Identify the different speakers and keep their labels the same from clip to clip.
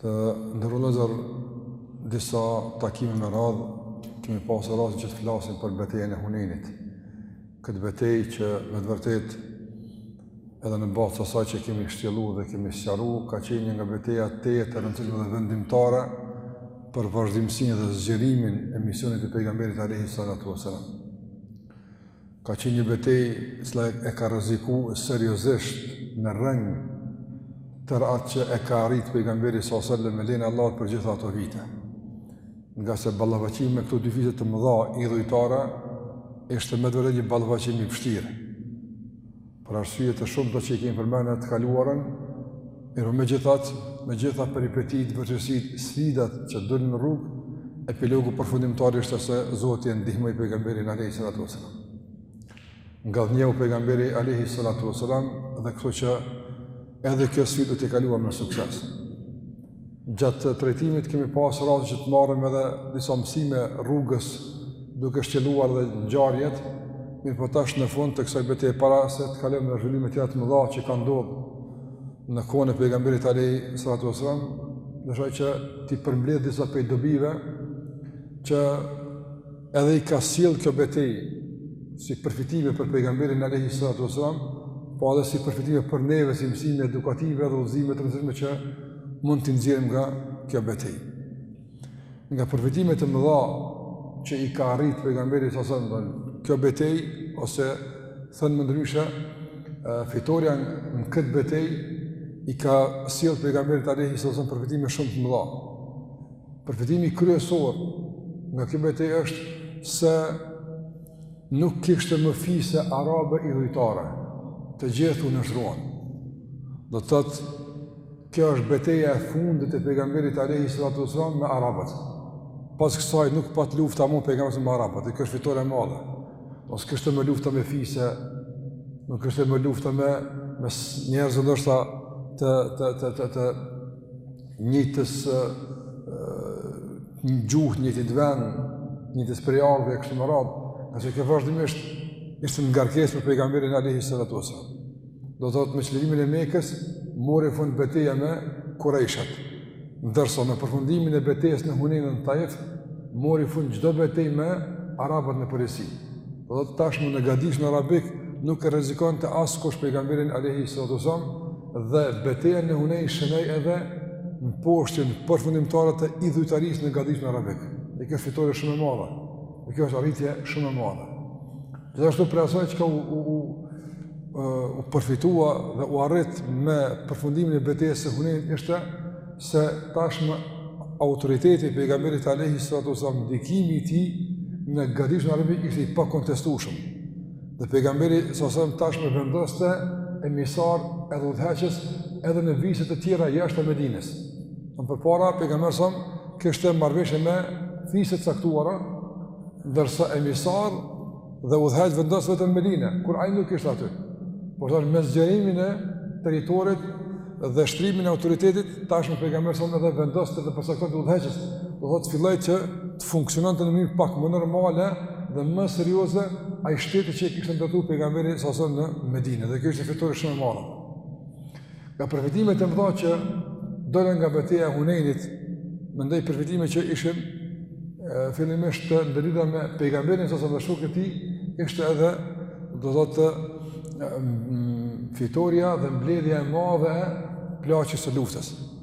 Speaker 1: Të nderuar vëllezër disa takime me radhë, kemi pasë rast që të flasim për betejën e Hunejnit. Këtë betejë që me të vërtetë edhe në bazë të asaj që kemi shtjellu dhe kemi sqaru, ka qenë një nga betejat tejet të rëndësishme dhe vendimtare për vazhdimësinë dhe zgjerimin e misionit e pejgamberit alejhi salatu veselam. Ka qenë një betejë e cila e ka rrezikuar seriozisht në rrënjë tërë atë që e ka arritë pejgamberi sallallahu alajhi wasallam me lejen e Allahut për gjitha ato vite. Ngase ballafaqimi me këto dy fise të mëdha idhujtare ishte me të vërtetë një ballafaqim i vështirë. për arsye të shumta që i kemi përmendur në të kaluarën, mirëpo megjithatë, me gjitha peripetitë, vështirësitë, sfidat që dolën në rrugë, epilogu përfundimtar ishte se Zoti e ndihmoi pejgamberin alayhi salatu wasallam. Ngadhënjeu pejgamberi alayhi salatu wasallam dhe kështu që edhe kjo sfidë u tejkalua me sukses. Gjatë trajtimit kemi pas rast që të marrim edhe disa mësime rrugës duke shtjelluar dhe ngjarjet, mirëpo tash në fund të kësaj beteje para se të kalojmë në zhvillimet tjera të mëdha që kanë ndodhë në kohën e pejgamberit alejhi salatu wasalam, dëshiroj që t'i përmbledh disa pej dobive që Edhe i ka sjellë kjo betejë si përfitime për pejgamberin alayhi salatu wasalam, po edhe si përfitime për neve si mësime edukative dhe udhëzime të rëndësishme që mund t'i nxjerrim nga kjo betejë. Nga përfitimet e mëdha që i ka arrit pejgamberi sallallahu alayhi wasallam nga kjo betejë ose thënë më ndryshe fitorja në këtë betejë i ka sjell pejgamberit alayhi salam përfitime shumë të mëdha Përfitimi kryesor nga kjo betejë është se nuk kishte më fise arabe idhujtare, të gjithë u nënshtruan. Do të thotë, kjo është beteja e fundit e pejgamberit alejhi salatu wasalam me arabët. Pas kësaj nuk pat lufta më pejgamberi me arabët, e kjo është fitore e madhe. Pra s'kishte më lufta me fise, nuk kishte më lufta me, me njerëz ndoshta të, të, të, të, të, të njëjtës gjuhë, njëjtit vend, njëjtës prejardhje e kështu me radhë, ngase kjo vazhdimisht ishte një ngarkesë për pejgamberin alejhi salatu wasalam. Do të thotë me çlirimin e Mekës, mori fund beteja me kurejshat. Ndërsa me përfundimin e betejes në Hunejn e në Taif, mori fund çdo betejë me arabët në përgjithësi. Do të thotë tashmë në Gadishullin Arabik nuk e rrezikonte askush pejgamberin alejhi salatu wasalam, Dhe beteja në Hunein shënoi edhe mposhtjen përfundimtare të idhujtarisë në gadishtin arabik. Dhe kjo është fitore shumë e madhe. Dhe kjo është arritje shumë e madhe. Gjithashtu prej asaj çka u, u, u, u përfitua dhe u arrit me përfundimin e betejës së Huneinit ishte se tashmë autoriteti i pejgamberit alayhi salatu wasalam ndikimi i tij në gadishtin arabik ishte i pakontestueshëm. Dhe pejgamberi sasem tashmë vendoste emisarë edhe udhëheqës edhe në vise të tjera jashtë Medinës. Më përpara, pejgamberi sasem kishte marrëveshje me fise të caktuara, ndërsa emisarë dhe udhëheqës vendoste vetëm në Medinë, kur ai nuk ishte aty. Por tashmë me zgjerimin e territorit dhe shtrirjen e autoritetit, tashmë pejgamberi sasem edhe vendoste dhe përcaktonte udhëheqës, do të thotë filloi që të funksiononte në mënyrë pak më normale dhe më serioze ai shteti që kishte ndërtuar pejgamberi sasem në Medinë dhe kjo ishte fitore shumë e madhe. Nga përfitimet e mëdha që dolën nga beteja e Hunenit, mendoj përfitime që ishin fillimisht të ndërlidhura me pejgamberin sasem dhe shokët e tij, ishte edhe do të thotë fitorja dhe mbledhja e madhe e plaçkës së luftës.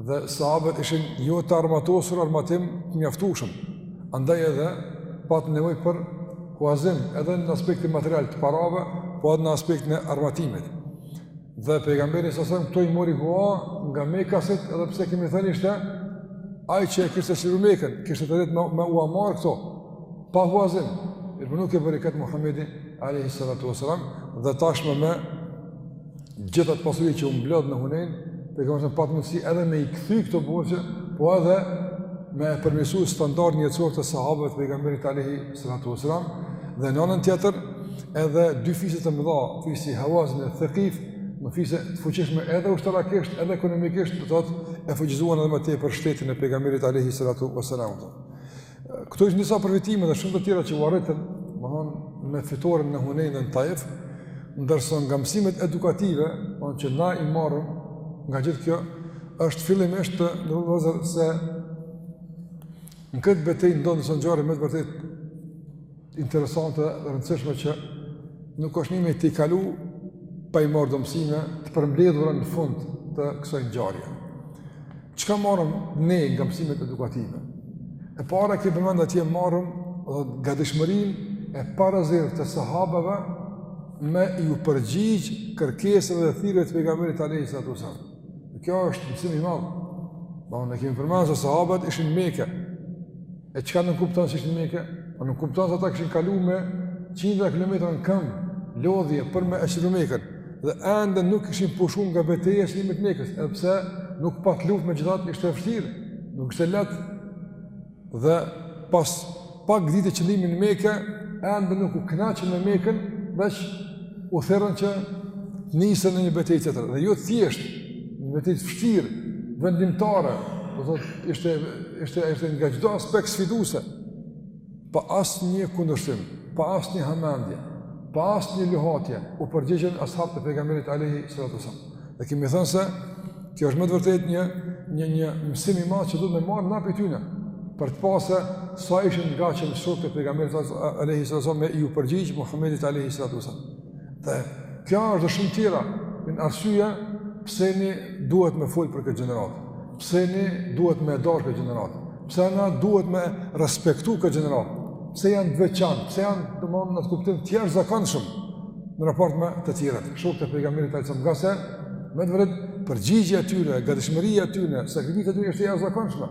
Speaker 1: Dhe sahabët ishin jo të armatosur armatim të mjaftueshëm. Andaj edhe pat nevojë për huazim edhe në aspektin material të parave, po edhe në aspektin e armatimit. Dhe pejgamberi sasem këto i mori hua nga Mekasit, edhe pse kemi thënë ishte ai që e kishte çliruar Mekën, kishte të drejtë me, me ua marr këto pa huazim. Mirëpo nuk e bëri këtë Muhamedi alayhi salatu wasalam dhe tashmë me Gjithë atë pasuri që u mblodh në Hunen, pejgamberi pati mundësi edhe me i kthy këto borxhe, po edhe me e përmirësu standardin e jetesës të sahabëve, të pejgamberit alayhi salatu wasalam dhe në anën tjetër edhe dy fise të mëdha, fisi Hawazin e Thekif, fise të fuqishme edhe ushtarakisht edhe ekonomikisht do të thotë e fuqizuan edhe më tepër shtetin e pejgamberit alayhi salatu wasalam Këto ishin disa përfitime dhe shumë të tjera që u arritën domethënë me fitoren në Hunein dhe në Taif, ndërsa nga mësimet edukative, domethënë që na i marrim nga gjithë kjo, është fillimisht të nderuar se në këtë betejë ndodhën disa ngjarje me të vërtetë Interesante dhe të rëndësishme që nuk është mirë me t'i kalu pa i marrë do mësime të përmbledhura në fund të kësaj ngjarje. Çka marrim ne nga mësimet edukative? E para e kemi përmend që e marrim gatishmërinë e parezervë të sahabëve me iu përgjigj kërkesave dhe thirrjeve të pejgamberit alayhi salatu wasalam. Dhe kjo është mësim i madh. Dhe ne e kemi përmend se sahabët ishin meke. E çka nënkupton se ishin në Mekë? Po nënkupton se ata kishin kalu me qindra kilometra në këmbë, lodhje për me e çliru Mekën. Dhe ende nuk kishin pushu nga beteja e çlirimit Mekës, edhe pse nuk pat luftë megjithatë ishte e vështirë, nuk ishte lehtë. Dhe pas pak ditë qëndrimi në Mekë, ende nuk u kënaqën me Mekën, veç u thirrën që nisen në një betejë tjetër. Dhe jo thjesht betejë të vështirë, vendimtare, do të thotë, ishte, ishte, ishte nga çdo aspekt sfiduse, pa asnjë kundërshtim, pa asnjë hamendje, pa asnjë luhatje, u përgjigjën ashabët e pejgamberit alejhi salatu ve selam. Dhe kemi thënë se, kjo është me të vërtetë një, një, një mësim i madh që duhet me marrë nga prej tyne, për të pa se sa ishin të gatshëm shokët e pejgamberit alejhi salatu ve selam me iu përgjigjë Muhammedit alejhi salatu ve selam. Dhe kjo është dhe shumë tjera, janë arsyeja pse ne duhet me folë për këtë gjeneratë, pse ne duhet me e dashtë këtë gjeneratë, pse na duhet me respektu këtë gjeneratë, pse janë të veçantë, pse janë të mundë në këtë kuptim të jashtëzakonshëm, në raport me të tjerët, shokët e pejgamberit alejhi selam, ngase, me të vërtetë, përgjigja e tyre, gatishmëria e tyre, sakrifica e tyre është e jashtëzakonshme.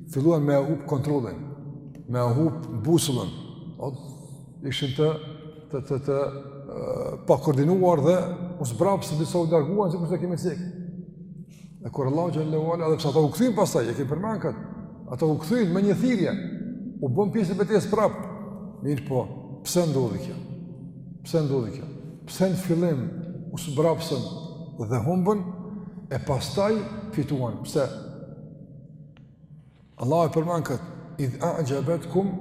Speaker 1: Filluan me hup kontrollin, me hup busullën. O ishin të të të, të pakoordinuar dhe u zbrapsën, disa u larguan sikurse e kemi cek. Dhe kur Allahu xhelle ve ala, edhe pse ata u kthyn pastaj, e kemi përmend këtë. Ata u kthyn me një thirrje. U bënë pjesë e betejës prap. Mirëpo, pse ndodhi kjo? Pse ndodhi kjo? Pse në fillim u zbrapsën dhe humbën e pastaj fituan? Pse? Allahu e përmend këtë, idh a'xhebetkum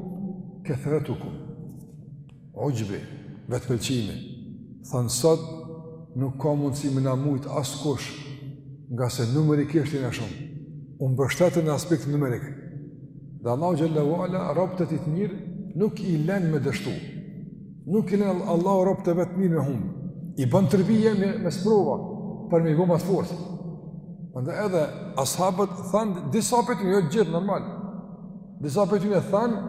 Speaker 1: kethretukum. Uxhbi, vetëpëlqimi, thanë sot, nuk ka mundësi me na mujtë askush, ngase numerikisht jemi shumë, u mbështetën në aspekt numerik. Dhe Allahu xhelle ve ala, robtë e tij të mirë, nuk i len me dështu. Nuk i len Allahu robtë e vet të mirë me humb. I bën terbije me, me sprova, për me i bë ma të fortë. Andaj edhe, ashabët thanë, disa prej tyne, jo gjithë normal. Disa prej tyne thanë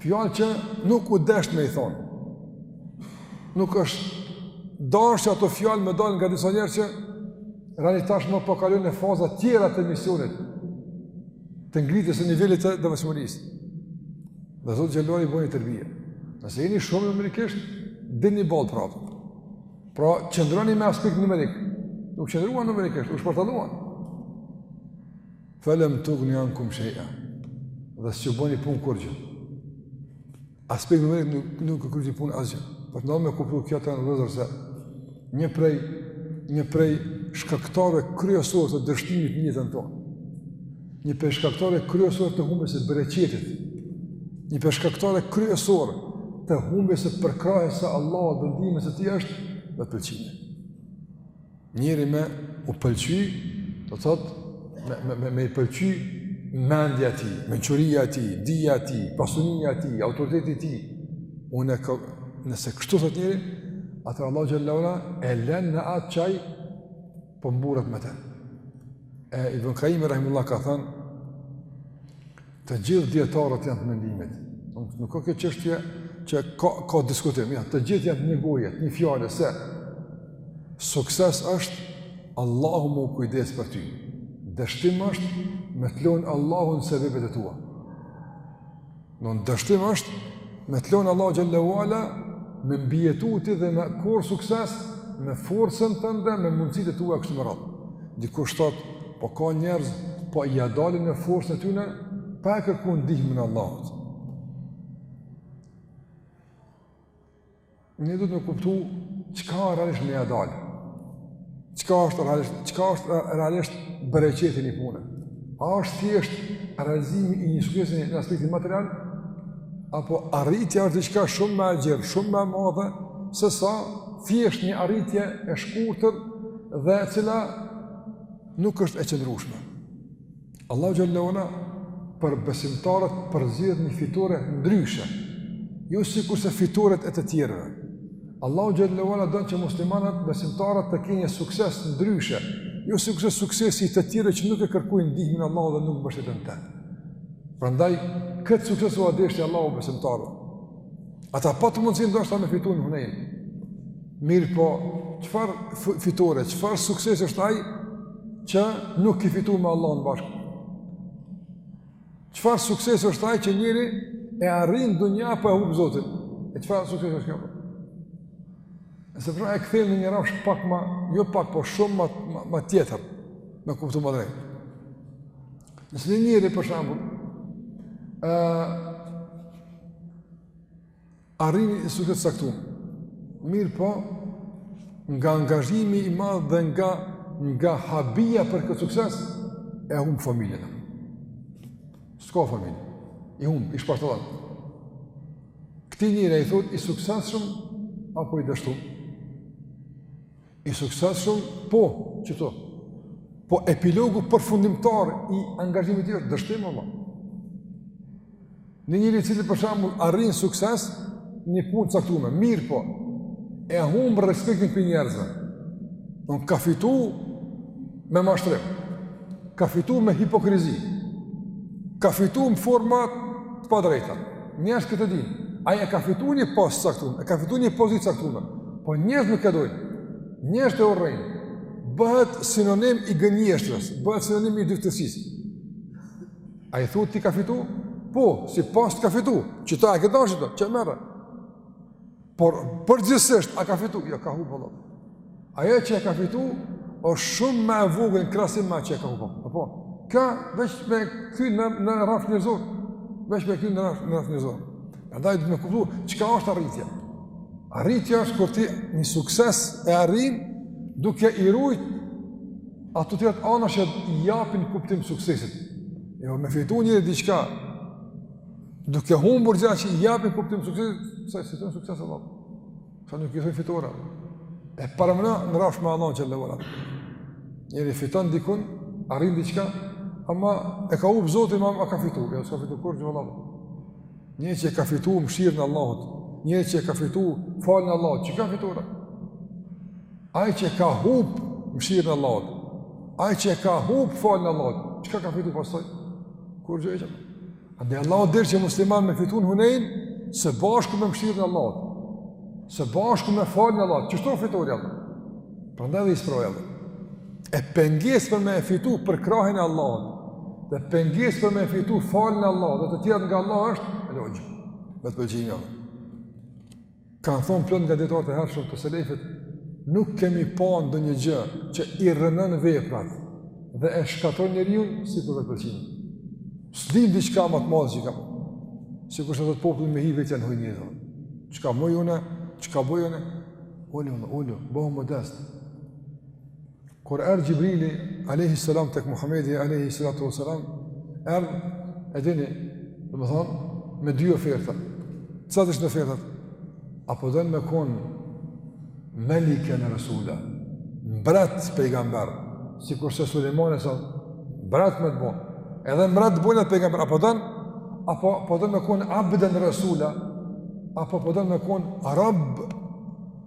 Speaker 1: fjalë që nuk u desht me i thonë. Nuk është dashtë që ato fjalë me dalë nga disa njerëz që tani tashmë po kalojnë në faza tjera të misionit, të ngritjes së nivelit të devotshmërisë. Dhe Zoti xhelle ve ala i bëni terbije. Nëse jeni shumë numerikisht, dilni në ballë pra. Pra, qëndroni me aspekt numerik. Nuk qëndruan numerikisht, u shpartalluan. Felem tugni ankum shej'a. Dhe s'ju bëni punë kurgjë. Aspekti numerik nuk, nuk e kryti punë asgjë. Po të len me kuptu kjo të nderuar vëllezër se një prej, një prej shkaktarëve kryesorë të dështimit në jetën tonë. Një prej shkaktorëve kryesor të humbjes së bereqetit, një prej shkaktorëve kryesor të humbjes së përkrahjes së Allahut dhe ndihmës së Tij është vetëpëlqimi. Njeri me u pëlqy, do thot me me me, me i pëlqy mendja e tij, mençuria e tij, dija e tij, pasunia e tij, autoriteti i tij. Unë kam, nëse kështu thot njeri, atë Allahu xhele ue ala e lën në atë çka po mburret me të. E Ibn Kajimi rahimehullah ka thënë të gjithë dietarët janë të mendimit. Nuk nuk ka kjo çështje që ka ka diskutim, ja, të gjithë janë të një goje, një fjale se sukses është Allahu me u kujdes për ty. Dështim është me të lënë Allahu n'sebebet e tua. Dështim është, me të lonë Allahu xhele ue ala, me mbijetu ti dhe me korr sukses, me forcën tënde, me mundësitë e tua e kështu me radhë. Dikush thotë, po ka njerëz, po ia dalin me forcën e tyne, pa e kërku ndihmën e Allahut. Ne duhet me kuptu çka realisht me ia dal, çka është realisht, çka është realisht bereqeti në punë. A është thjesht realizimi i një suksesi në aspektin material, apo arritja është diçka shumë më e gjerë, shumë më e madhe, sesa thjesht një arritje e shkurtër dhe e cila nuk është e qëndrueshme. Allahu xhele ue ala për besimtarët përzgjedh një fitore ndryshe, jo sikurse fitoret e të tjerëve. Allahu xhele ue ala don që muslimanët besimtarët të kenë një sukses ndryshe, jo sikurse suksesi i të tjerëve që nuk e kërkojnë ndihmën e Allahut dhe nuk mbështeten te. Prandaj këtë sukses ua deshti Allahu besimtarëve. Ata patën mundësi ndoshta me fitu në Hunejn. Mirëpo, çfarë fitore, çfarë suksesi është aj që nuk ki fitu me Allahun bashkë? Çfarë suksesi është aj që njeri e arrin dynjanë po e hup Zotin? E çfarë suksesi është kjo? Nëse pra e kthejmë në një rafsh pak ma, jo pak po shumë ma, ma, ma tjetër, me kuptu ma drejt. Nëse një njeri, për shambull, arrin një sukses të caktum, mirëpo, nga angazhimi i madh dhe nga, nga habia për këtë sukses, e humb familjen. S'ka familje, i humb, i shpartallohet. Këtij njeri, a i thu i suksesshëm, apo i dështum? I suksesshëm, po, thotë. Po epilogu përfundimtar i angazhimit i është dështim, Allah. Një njeri i cili për shambull arrin sukses n'një punë t'caktume, mirëpo e humb respektin prej njerëzve. A ka fitu me mashtrim, ka fitu me hipokrizi, ka fitu në format të padrejta. Njerëzit këtë e dinë, ai e ka fitu një post të caktun, e ka fitu një pozitë të caktun, po njerëzit nuk e dojnë, njerëzit e urrejnë, bëhet sinonim i gënjeshtrës, bëhet sinonim i dyftyrësisë. A i thu ti ka fitu? Po, sipas teje ka fitu, qeta e ke dashtë, qe merre. Por përgjithsisht a ka fitu? Jo, ka humbë vlla. Ajo që e ka fitu është shumë më e vogël në krahasim me atë që ka humbë. Apo ka veç me kqyrë në në rrafsh njerëzor. Veç me kqyrë në rrafsh në rrafsh njerëzor. Prandaj duhet me kuptu çka është arritja. Arritja është kur ti një sukses e arrin duke i rujt ato të tjerat ana që i japin kuptim suksesit. Jo, me fitu një diçka, Duke humbur gjëra që i japin kuptim suksesit, asaj s'i thonë sukses vlla. Asaj nuk i thonë fitore. E para me në rrafsh me Allahun e lartësuar. Njëri fiton dikun, arrin diçka, ama e ka hupë Zotin, a ka fitu, e s'ka fitu kurrgjë vlla. Njëri që e ka fitu mëshirën e Allahut, njëri që e ka fitu faljen e Allahut, çka ka fitu? Ai që e ka hupë mëshirën e Allahut, ai që e ka hupë faljen e Allahut, çka ka fitu pasaj? Kurrgjë hiç. Andaj Allahu deshi që muslimanët me fitu në Hunejn së bashku me mëshirën e Allahut. Së bashku me faljen e Allahut, që është fitorja. Prandaj dhe i sprovoi Allah. E pengesë për me e fitu përkrahjen e Allahut. Dhe pengesë për me e fitu faljen e Allahut, dhe të tjerat nga Allah është çka? Vetëpëlqimi. Kanë thonë plot nga dijetarët e hershëm të selefit, nuk kemi pa ndonjë gjë që i rrënon veprat dhe e shkatërron njeriun sikur vetëpëlqimi. S'di diçka ma të madhe që kam. Sikur se thotë populli me hi vetën hoj njëzë. Çka boj une, çka boj une? Ulu, ulu, bëhu modest. Kur erdhë Gjibrili, alejhi selam, tek Muhamedi, alejhi salatu ve selam, erdhë, e dini, domethonë, me dy oferta. Cilat ishin ofertat? A po don me konë meliken resula, mbret pejgamber, sikurse Sulejmani, mbret me të bo, edhe mbret të bojnë pejgamber, apo don, apo po don me konë abden resula, apo po don me konë rob,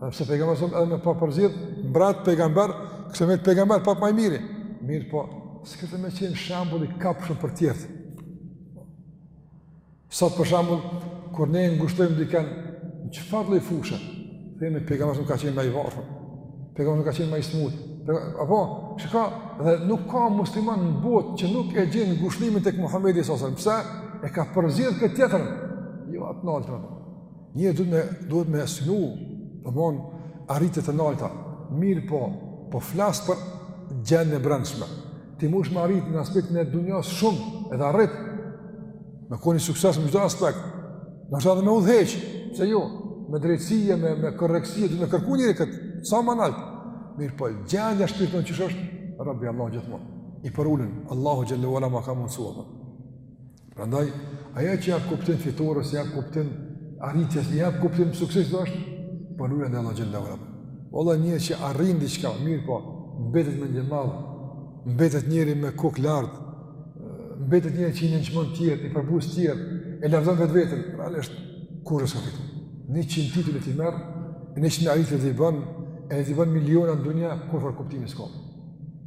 Speaker 1: Sepse pejgamberi sa edhe me pa përzgjedh mbret pejgamber, kish me qenë pejgamber ma i mirë. Mirëpo, s'kish me qenë shembull i kapshëm për të tjerë. Sot për shembull, kur ne ngushëllojmë dikën, çfarëdo lloj fushe, themi pejgamberi ka qenë më i varfër. Pejgamberi ka qenë më i smut. Apo, çka? Dhe nuk ka musliman në botë që nuk e gjen ngushëllimin tek Muhamedi sallallahu alajhi wasallam. Pse? E ka përzgjedh këtë tjetrën. Jo atë tjetrën. Njeri duhet me, duhet me synu, domethon, arritje të nalta, mirëpo, po flas për gjendjen e brendshme. Ti mush me arritë në aspektin e dunjas shumë, edhe arrit, me konë i suksesshëm në çdo aspekt, ndoshta edhe me udhëheq, pse jo, me drejtësi e, me, me korrektësi e, duhet me kërku njeri këtë, sa ma nalt. Mirëpo, gjendja shpirtnore që është, rob i Allahut gjithmonë, i përulun, Allahu xhel-le ve ala ma ka mundësu, Prandaj, ajo që i jep kuptim fitores, i jep kuptim arritjes, i jep kuptim suksesit është përulja ndaj Allahut xhel-le ve ala. Valla një që arrin diçka, mirëpo, mbetet mendjemadh, mbetet njeri me kokë lart, mbetet njeri që i nënçmon tjerët, i përbuz tjerët, e lavdon vetveten, realisht kurrë s'ka fitu. Njëqind tituj le t'i merr, njëqind arritje le t'i bën, edhe le t'i bën miliona në dunja, kurrfarë kuptimi s'ka.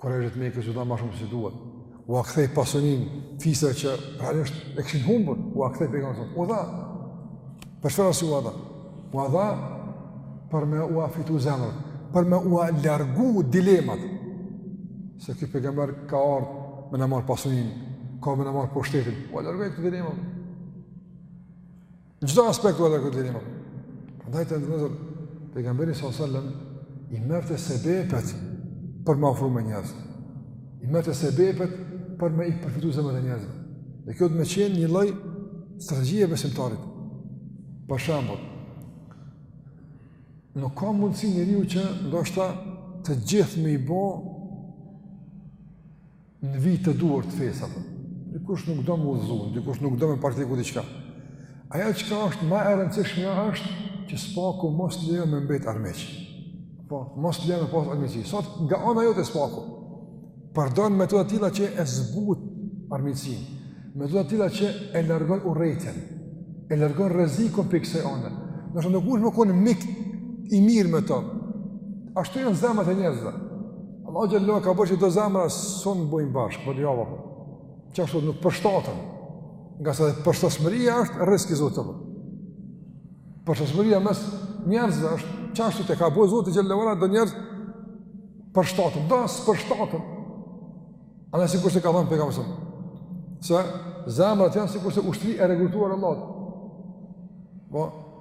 Speaker 1: Kurejshët mekas u dha ma shumë se që duhet. Ua kthej pasunin fiset që realisht e kishin humbur. Ua kthej pejgamberi sallallahu alajhi wasallam. U dha. Për çfarë arsye ua dha? Ua dha për me ua fitu zemrat. Për me ua largu dilemat. Se ky pejgamber ka ardhë me na marrë pasunin. Ka me na marrë pushtetin. Ua largoi këto dilemat. Çdo aspekt ua largoi dilemat. Prandaj të nderuar vëllezër pejgamberi sallallahu alajhi wasallam i merrte sebepet për me u afru me njerëzit. I merrte sebepet për me i përfitu zemrat e njerëzve. Dhe kjo duhet me qenë një lloj strategji e besimtarit. Për shembull, nuk ka mundësi njeriu që ndoshta të gjithë me i bo Në vijë të duhur të fesë apo. Dikush nuk do me u udhëzu, dikush nuk do me praktiku diçka. Ajo çka është ma e rëndësishme është që s'paku mos të lejon me mbet armiq. Po, mos të lejon me pas armiqësi. Sot nga ana jote s'paku, përdor metoda të atilla që e zbut armiqësinë, metoda të atilla që e largon urrejtjen, e largon rrezikun prej kësaj ane. Ndoshta nuk mush me konë mik i mirë me të. Ashtu janë zemrat e njerëzve. Allahu xhel-le ve ala ka bërë që do zemra s'un bojnë bashkë, po ja vapa. Qashtu nuk përshtaten. Ngase përshtatshmëria është rrisk i Zotit. Përshtatshmëria mes njerëzve është qashtu e ka bërë Zoti xhel-le ve ala do njerëz përshtaten, do s'përshtaten. Andaj sikurse ka thënë pejgamberi sa. Se zemrat janë sikurse ushtri e rekrutuar e Allahut. Po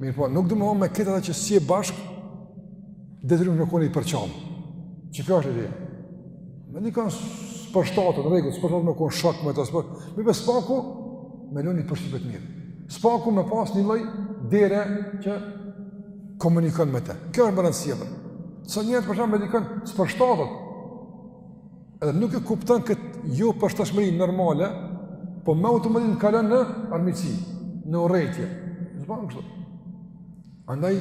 Speaker 1: Mirëpo, nuk domethon me këtë ata që s'je bashkë, duhet me konë i përçamë. Se kjo është edhe. Me dikon s'përshtatet, në rregull, s'përshtatet me konë shok me të s'për... Mirëpo s'paku, me lënë i përshtypje të mirë. S'paku me pas një lloj dere që komunikon me te. Kjo është me rëndësi edhe. Se njeri për shembull me dikën, s'përshtatet. Edhe nuk e kupton këtë jo përshtatshmëri normale, po me automatin kalon në armiqësi, në urrejtje. Nuk bën kështu. Andaj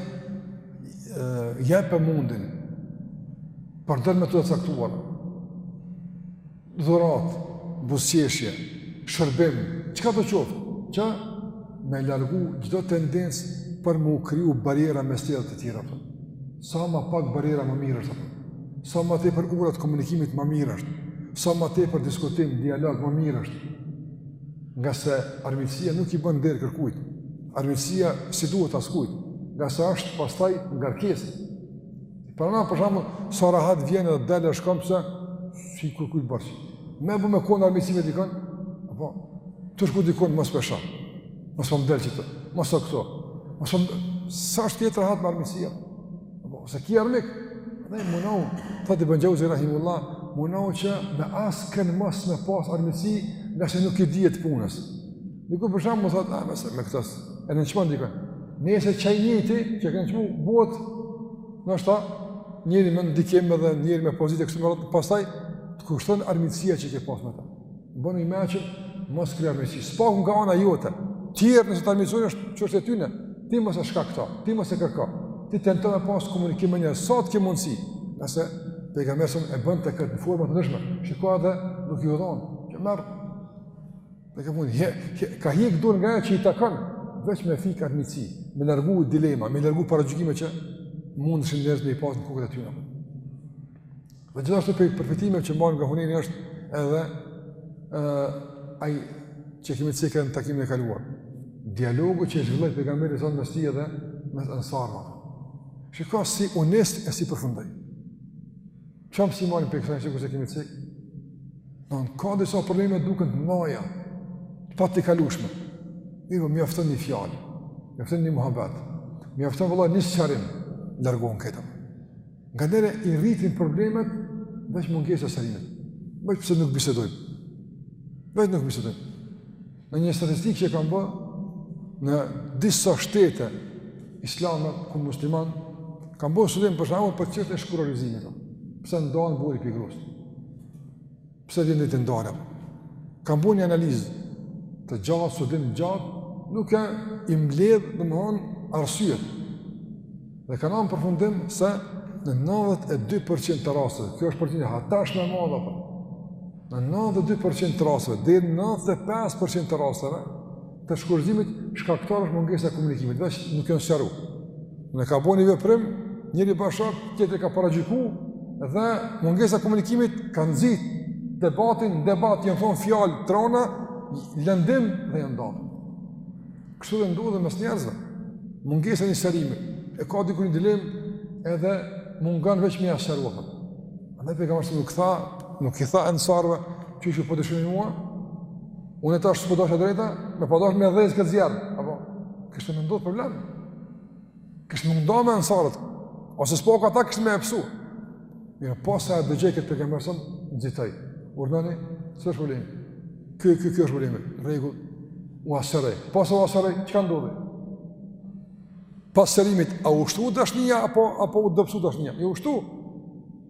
Speaker 1: jepe mundin, përdor metoda të caktuara, dhuratë, buzëqeshje, shërbim, çka do qoftë, që me largu çdo tendencë për m'u kriju barriera mes teje e të tjerëve. Për. Sa ma pak barriera më mirë është, sa ma tepër ura të komunikimit më mirë është, sa ma tepër diskutim, dialog më mirë është, ngase armiqësia nuk i bën nder kërkujt, armiqësia s'i duhet askujt, ngase është pastaj ngarkesë. Pra na për shembull, sa rahat vjen edhe del e shkon pse s'i ke kërkujt borxh. Me bo me konë armiqësi me dikon, apo, të shku dikun mos pe shoh. Mos më del qaty, mos o këtu. Mos më del, sa është jetë rahat me armisia? Apo, s'e ki armik? Dhe munou, thotë Ibn Xheuzi rahimehullah, munou që me askënd mos me pas armiqësi, ngase nuk i dihet punës. Dikush për shembull thotë, a, mëse, me këtë, e nënçmon dikë. Nesër qaj njeri, që e ke nënçmu, bohet ndoshta njeri me ndikim edhe njeri me pozitë e kështu me radhë, pastaj, të kushton armiqësia që ke pas me ta. Bënë i meqen, mos krijo armiqësi, së paku nga ana jote, tjerët nëse t'armiqësojnë është çështje e tyne, ti mos e shkakto, ti mos e kërko, ti tento me pasë komunikim me njerëz, sa të ke mundësi, ngase pejgamberi e bënte këtë në forma të ndryshme, çka edhe nuk ju dhonë, që merr, dhe ka mund, he, he, ka hjek dorë nga ajo që i takon, veç me fik armiqësi, me largu dilema, me largu paragjykime që munden njerëz me i pasë në kokat e tyne. Dhe gjithashtu për përfitime që marrim nga Hunejni është edhe uh, ai që kemi cek në takimin e kaluar. Dialogu që zhvilloi pejgamberi sa mes tij dhe mes ensarëve. Shiko si u nis e si përfundoi. Çfarë mësimi marrim prej kësaj sikurse kemi cek? Në në ka disa probleme duken të mëdha, të patejkalushme. Mirëpo, mjafton një fjalë, mjafton një muhabet, mjafton vëllai një sqarim, largohen këto. Nganjëherë i rritin problemet, veç mungesa e sqarimit. Veç pse nuk bisedojmë. Veç nuk bisedojmë. Në një statistikë që kanë bo, në disa shtete islame, ku musliman, kanë bo studim për shembull për çështje të shkurorizimit. Pse ndahen burri prej grus. Pse vjen deri te ndarja? Kanë bo një analizë të gjatë, studim të gjatë, duke i mbledh, domethënë, arsyet. Dhe kanë ardh në përfundim se në 92% të rasteve, kjo është përqindje hata shumë e madhe, pra. Po. në 92% të rasteve, deri në 95% të rasteve, të shkurorëzimit shkaktar është mungesa e komunikimit, veç nuk janë sqaru. Një ka bo një veprim, njëri bashkë, tjetri ka paragjyku dhe mungesa e komunikimit ka nxit debatin, n'debat janë thonë fjalë t'rona, lëndim dhe janë nda. Kështu dhe ndodh edhe mes njerëzve, mungesa e një sqarimi, e ka dikush një dilemë edhe mungon veç me ja sqaru veten. Andaj pejgamberi nuk tha, nuk i tha ensarve, që që po dyshoni n'mua, Unë tash s'po dosh e drejta, me pas dasht me dhez këtë zjarr, apo kishte me ndodh problem. Kishte me ndodh me ensarët. Ose s'paku ata kishte me pësu. Mirëpo sa e dëgjoi këtë pejgamberi, nxitoi. Urdhnoni, ç'është problemi. Ky ky ky është problemi. Rregull. U sqaru. Po sa u sqaru, çka ndodhi? Pas sqarimit, a u shtu dashnia apo apo u dobsu dashnia? Jo u shtu.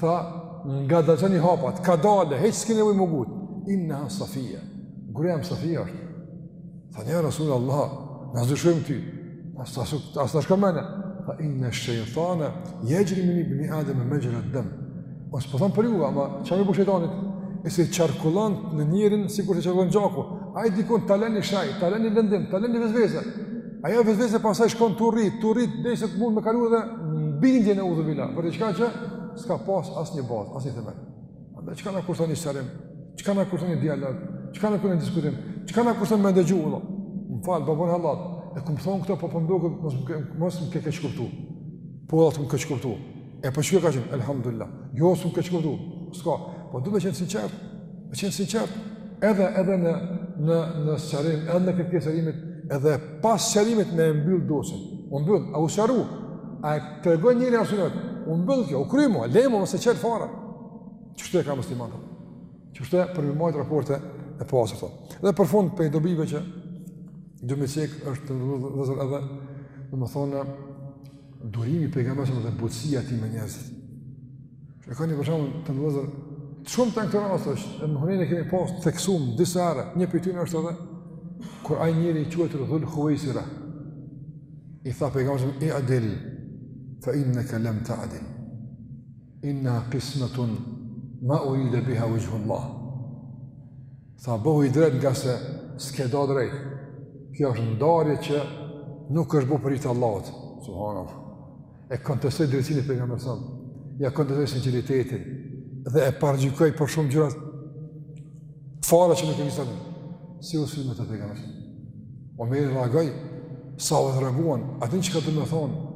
Speaker 1: Tha, ngadalsoni hapat, kadale, hiç s'ke nevojë m'u ngut. Inna Safia. Gruja jem Safia është. Tha, "Ja Rasul Allah, na dyshojmë n'ty." As ta suk, as na shkon menja. Tha, "Inna shaytana yajri min ibn Adam majra ad-dam." S'po thom për ju, ama çfarë m'i bo shejtanit? E se qarkullon në njerin sikurse qarkullon gjaku. Ai dikon ta len ni shaj, ta len ni mendim, ta len ni vesvese. Ajo vesvese pastaj shkon tu u rrit, tu u rrit, derisa të mund me kalu edhe në bindje neudhubilah, për diçka që s'ka pas asnjë bazë, asnjë themel. Andaj, çka na kushton një sqarim, çka na kushton një dialog, çka na kushton një diskutim, çka na kushton me ndëgju, vlla. Më fal, ma bon hallall, e kom thonë këto, po përndokët, po mos më ke keqkuptu. Po, dhe t'kom keqkuptu. E po çka ka qenë? Elhamdulilah. Jo, s'u keqkuptu. S'ka. Po duhet të jesh sinqert. Të jesh sinqert. Edhe edhe në në në sqarim, edhe gjatë sqarimit, edhe pas sqarimit me mbyll dosjen. U mbyll, a u sqaru? A e tregon njëri arsyet? U mbyll kjo, u kry mo, le mo mos e çel fare. Ç'është e ka muslimanët? Ç'është për të marrë raporte e pasur thotë. Dhe për fund prej dobive që Dëmësik është vëllezër edhe, domethonë, Durimi i pejgamberit sallallahu alajhi wasallam dhe butësia e tij me njerëzit. E kemi për shembull vëllezër shumë n'këto raste është, e më herët e kemi pas theksuar disa herë, një prej tyre është edhe kur ai njeri i quajtur Dhul Khuwaisira. I tha pejgamberit i'dil fa innaka lam ta'dil. Innaha qismatun ma urida biha wajhullah. Tha bëhu i drejt ngase s'ke nda drejt. Kjo është ndarje që nuk është bo për hir të Allahut. Subhanallah. E kontestoi drejtësinë e pejgamberit. Ja kontestoi sinceritetin. Dhe e paragjykoi për shumë gjëra. Fara që nuk e njësëm. Si u soll me te pejgamberi. Omeri reagoi. Sahabët reaguan. A din çka do me thonë.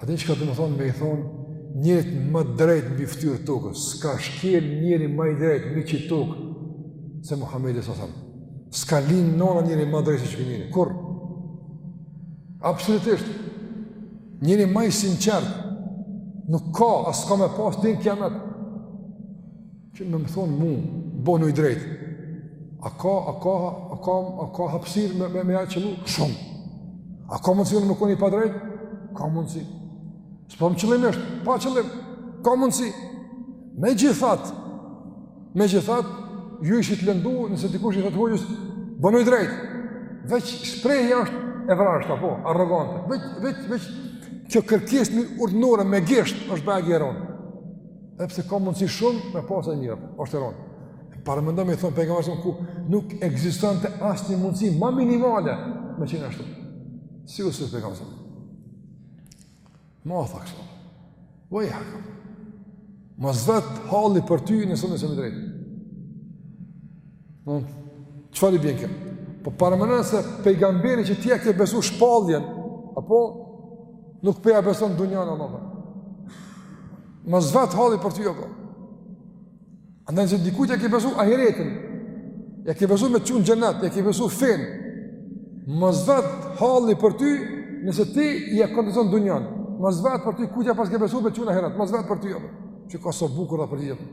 Speaker 1: Atij çka domethon me i thonë, njerit ma t'drejt mbi ftyrë t'tokës, s'ka shkel njeri ma i drejt mbi qit tokë, se Muhammedi sasam. S'ka lind nëna njeri ma t'drejt se qy njeri, kurrë. Absolutisht, njeri ma i sinqertë, nuk ka, as ka me pas deri në kijamet. Që me më thonë mu, bonu i drejtë. A ka, a ka, a ka, a ka hapsirë me, me, me ja qëllu? Shumë. A ka mundësi unë me kon i padrejtë? Ka mundësi. S'po them qëllimisht, pa qëllim. Ka mundësi. Megjithatë, megjithatë, ju ishit lëndu nëse dikush i thotë hoxhës, bonu i drejtë. Veç shprehja asht e vrazhdë, apo, arrogante. Veç, veç, veç, kjo kërkesë urdhnore me gisht është bajagi e rëndë. Edhe pse ka mundësi shumë me pas ai njeri, është e rëndë. Paramendo me i thon pejgamberit ku nuk ekzistonte asnjë mundësi ma minimale me qenë ashtu. Si u sill pejgamberi? Ma tha kështu. Vejhak. Mos vet halli për ty nëse unë s'jam i drejtë. Hmm. Çfarë i bjen kjo? Po paramendo se pejgamberi që ti ia ke besu shpalljen, apo nuk po ja beson dunjanë, Allah. Mos vet halli për ty, Allah. Andaj se dikujt që ia ke besu ahiretin, e ke besu me të çu n'xhennet, e ke besu fenë, mos vet halli për ty, nëse ti ia konteston dunjanë, mos vet për ty, kujt ia paske besu me të çu n'ahiret, mos vet për ty, që ka së bukur dhe për jetë.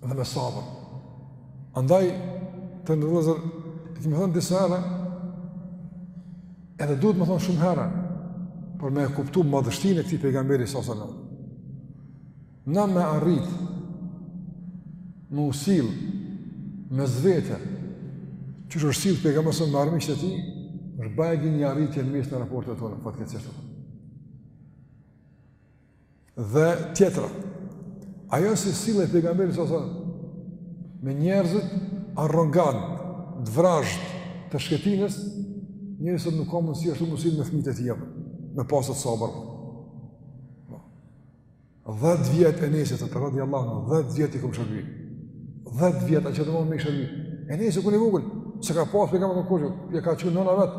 Speaker 1: dhe me sabër. Andaj, të nderuar vëllezër, e kemi thënë disa herë, edhe duhet me thënë shumë herë, për me e kuptu madhështinë e këtij pejgamberi sa sërë. Na me arrit, me u sill mes vete, qysh u sill pejgamberi sërë me armiqt e tij, është bajagi një arritje në mes në raportet tona, fatkeqësisht. Dhe tjetra, ajo se si sillej pejgamberi sa sa me njerëzit arrogant, të vrazhd, të shkretinës, njerëz që nuk ka mundësi ashtu me u sill me fëmijët e tij apo me pasë atë sabër. Dhetë vjet Enesi, radiallahu, dhetë vjet i kam shërby. Dhetë vjet, e çka domethon me i shërby. Enesi u kon i vogël, se ka pasë, për e ka më të kërgjë, por e ka çu nëna e vet.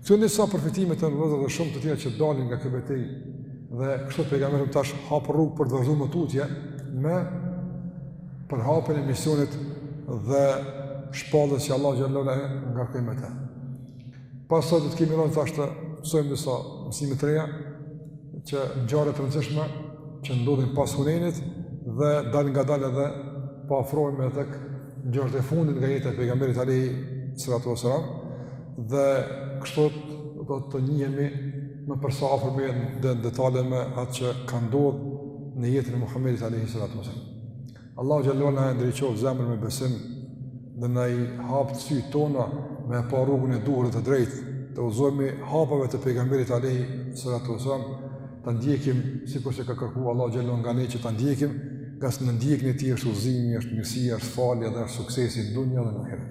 Speaker 1: Këto janë disa përfitime të nderuar vëllezër dhe shumë të tjera që dalin nga kjo betejë dhe kështu pejgamberi tash hap rrugë për të vazhdu më tutje me përhapjen e misionit dhe shpalljes që Allahu xhelle shanuhu e ngarkoi me te. Pasot të kemi rëndë tash të mësojmë disa mësime të reja dhe ngjarje të rëndësishme që ndodhin pas Hunejnit dhe dalngadal edhe po afrohemi edhe te ngjarjet e fundit nga jeta e pejgamberit alejhi salatu ves selam Dhe kështu do të njihemi më për së afërmi dhe në detale me atë që ka ndodh në jetën e Muhammedit Alejhi Salatu Selam. Allahu Xheleshanuhu na e ndriçoftë zemrën me besim dhe na i haptë sytë tona me e pa rrugën e duhur dhe të drejtë të udhëzohemi hapave të pejgamberit Alejhi Salatu Selam ta ndjekim sikurse ka kërku Allahu Xheleshanuhu nga ne që ta ndjekim ngase në ndjekjen e tij është udhëzimi, është mirësia, është falja dhe është suksesi në dunja dhe në ahiret.